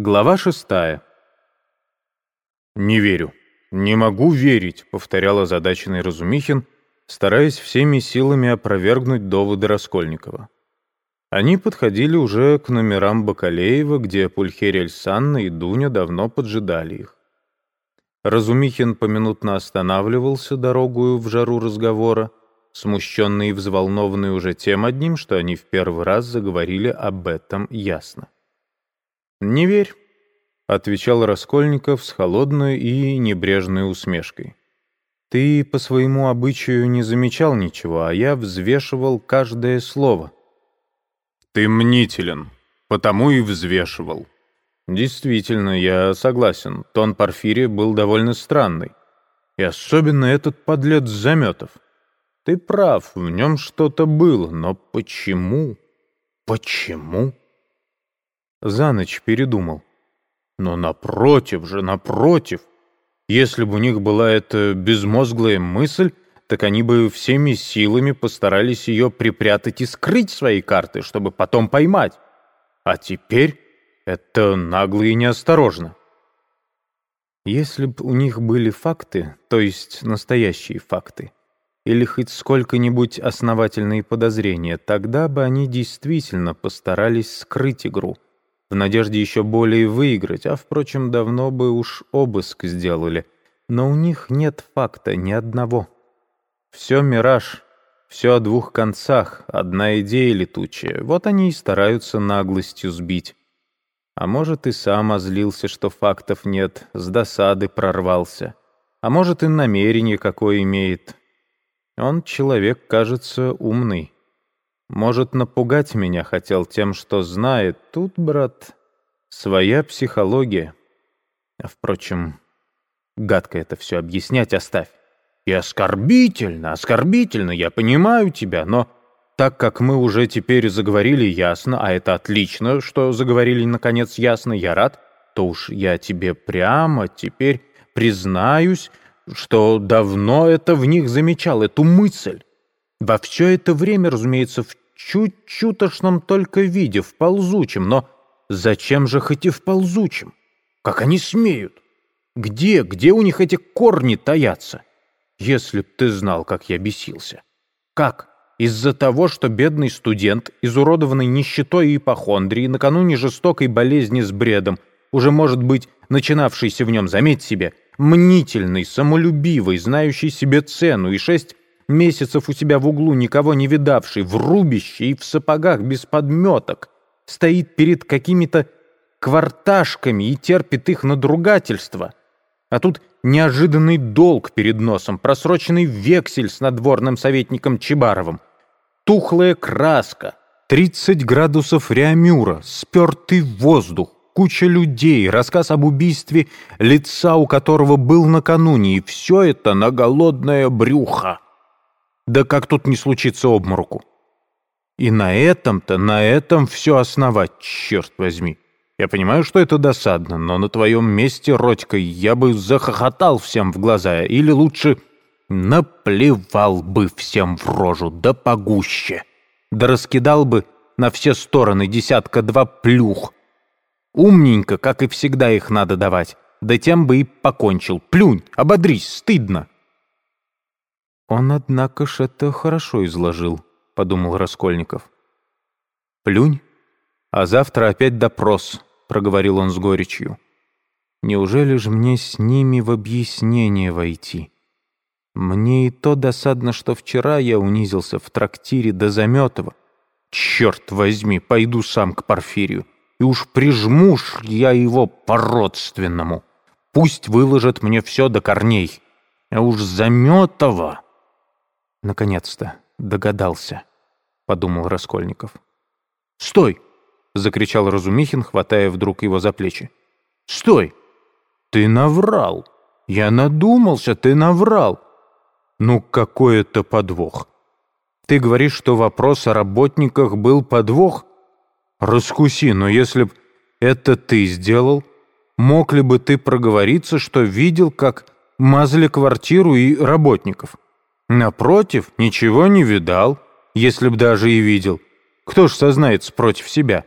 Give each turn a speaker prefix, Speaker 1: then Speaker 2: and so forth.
Speaker 1: Глава шестая. «Не верю. Не могу верить», — повторял озадаченный Разумихин, стараясь всеми силами опровергнуть доводы Раскольникова. Они подходили уже к номерам Бакалеева, где Пульхерель Санна и Дуня давно поджидали их. Разумихин поминутно останавливался дорогую в жару разговора, смущенный и взволнованный уже тем одним, что они в первый раз заговорили об этом ясно. «Не верь», — отвечал Раскольников с холодной и небрежной усмешкой. «Ты по своему обычаю не замечал ничего, а я взвешивал каждое слово». «Ты мнителен, потому и взвешивал». «Действительно, я согласен, тон Порфирия был довольно странный. И особенно этот подлец Заметов. Ты прав, в нем что-то было, но почему? Почему?» За ночь передумал. Но напротив же, напротив, если бы у них была эта безмозглая мысль, так они бы всеми силами постарались ее припрятать и скрыть свои карты, чтобы потом поймать. А теперь это нагло и неосторожно. Если бы у них были факты, то есть настоящие факты, или хоть сколько-нибудь основательные подозрения, тогда бы они действительно постарались скрыть игру — в надежде еще более выиграть, а, впрочем, давно бы уж обыск сделали. Но у них нет факта ни одного. Все мираж, все о двух концах, одна идея летучая. Вот они и стараются наглостью сбить. А может, и сам озлился, что фактов нет, с досады прорвался. А может, и намерение какое имеет. Он человек, кажется, умный. Может, напугать меня хотел тем, что знает. Тут, брат, своя психология. А, впрочем, гадко это все объяснять оставь. И оскорбительно, оскорбительно, я понимаю тебя, но так как мы уже теперь заговорили ясно, а это отлично, что заговорили наконец ясно, я рад, то уж я тебе прямо теперь признаюсь, что давно это в них замечал, эту мысль. Во все это время, разумеется, в чуть-чутошном только виде, в ползучем, но зачем же хоть и в ползучем? Как они смеют? Где, где у них эти корни таятся? Если б ты знал, как я бесился. Как? Из-за того, что бедный студент, изуродованный нищетой и ипохондрией, накануне жестокой болезни с бредом, уже, может быть, начинавшийся в нем, заметь себе, мнительный, самолюбивый, знающий себе цену и шесть месяцев у себя в углу, никого не видавший, в рубище и в сапогах без подметок, стоит перед какими-то кварташками и терпит их надругательство. А тут неожиданный долг перед носом, просроченный вексель с надворным советником Чебаровым, тухлая краска, 30 градусов реамюра, спертый воздух, куча людей, рассказ об убийстве лица, у которого был накануне, и все это на голодное брюхо. Да как тут не случится обмороку? И на этом-то, на этом все основать, черт возьми. Я понимаю, что это досадно, но на твоем месте, Родька, я бы захохотал всем в глаза, или лучше наплевал бы всем в рожу, да погуще. Да раскидал бы на все стороны десятка-два плюх. Умненько, как и всегда их надо давать, да тем бы и покончил. Плюнь, ободрись, стыдно. «Он, однако ж, это хорошо изложил», — подумал Раскольников. «Плюнь, а завтра опять допрос», — проговорил он с горечью. «Неужели же мне с ними в объяснение войти? Мне и то досадно, что вчера я унизился в трактире до Заметова. Черт возьми, пойду сам к Порфирию, и уж прижму ж я его по-родственному. Пусть выложат мне все до корней. А уж Заметова...» Наконец-то догадался, подумал Раскольников. «Стой!» — закричал Разумихин, хватая вдруг его за плечи. «Стой! Ты наврал! Я надумался, ты наврал! Ну какой это подвох! Ты говоришь, что вопрос о работниках был подвох? Раскуси, но если б это ты сделал, мог ли бы ты проговориться, что видел, как мазали квартиру и работников?» Напротив, ничего не видал, если б даже и видел. Кто ж сознается против себя?»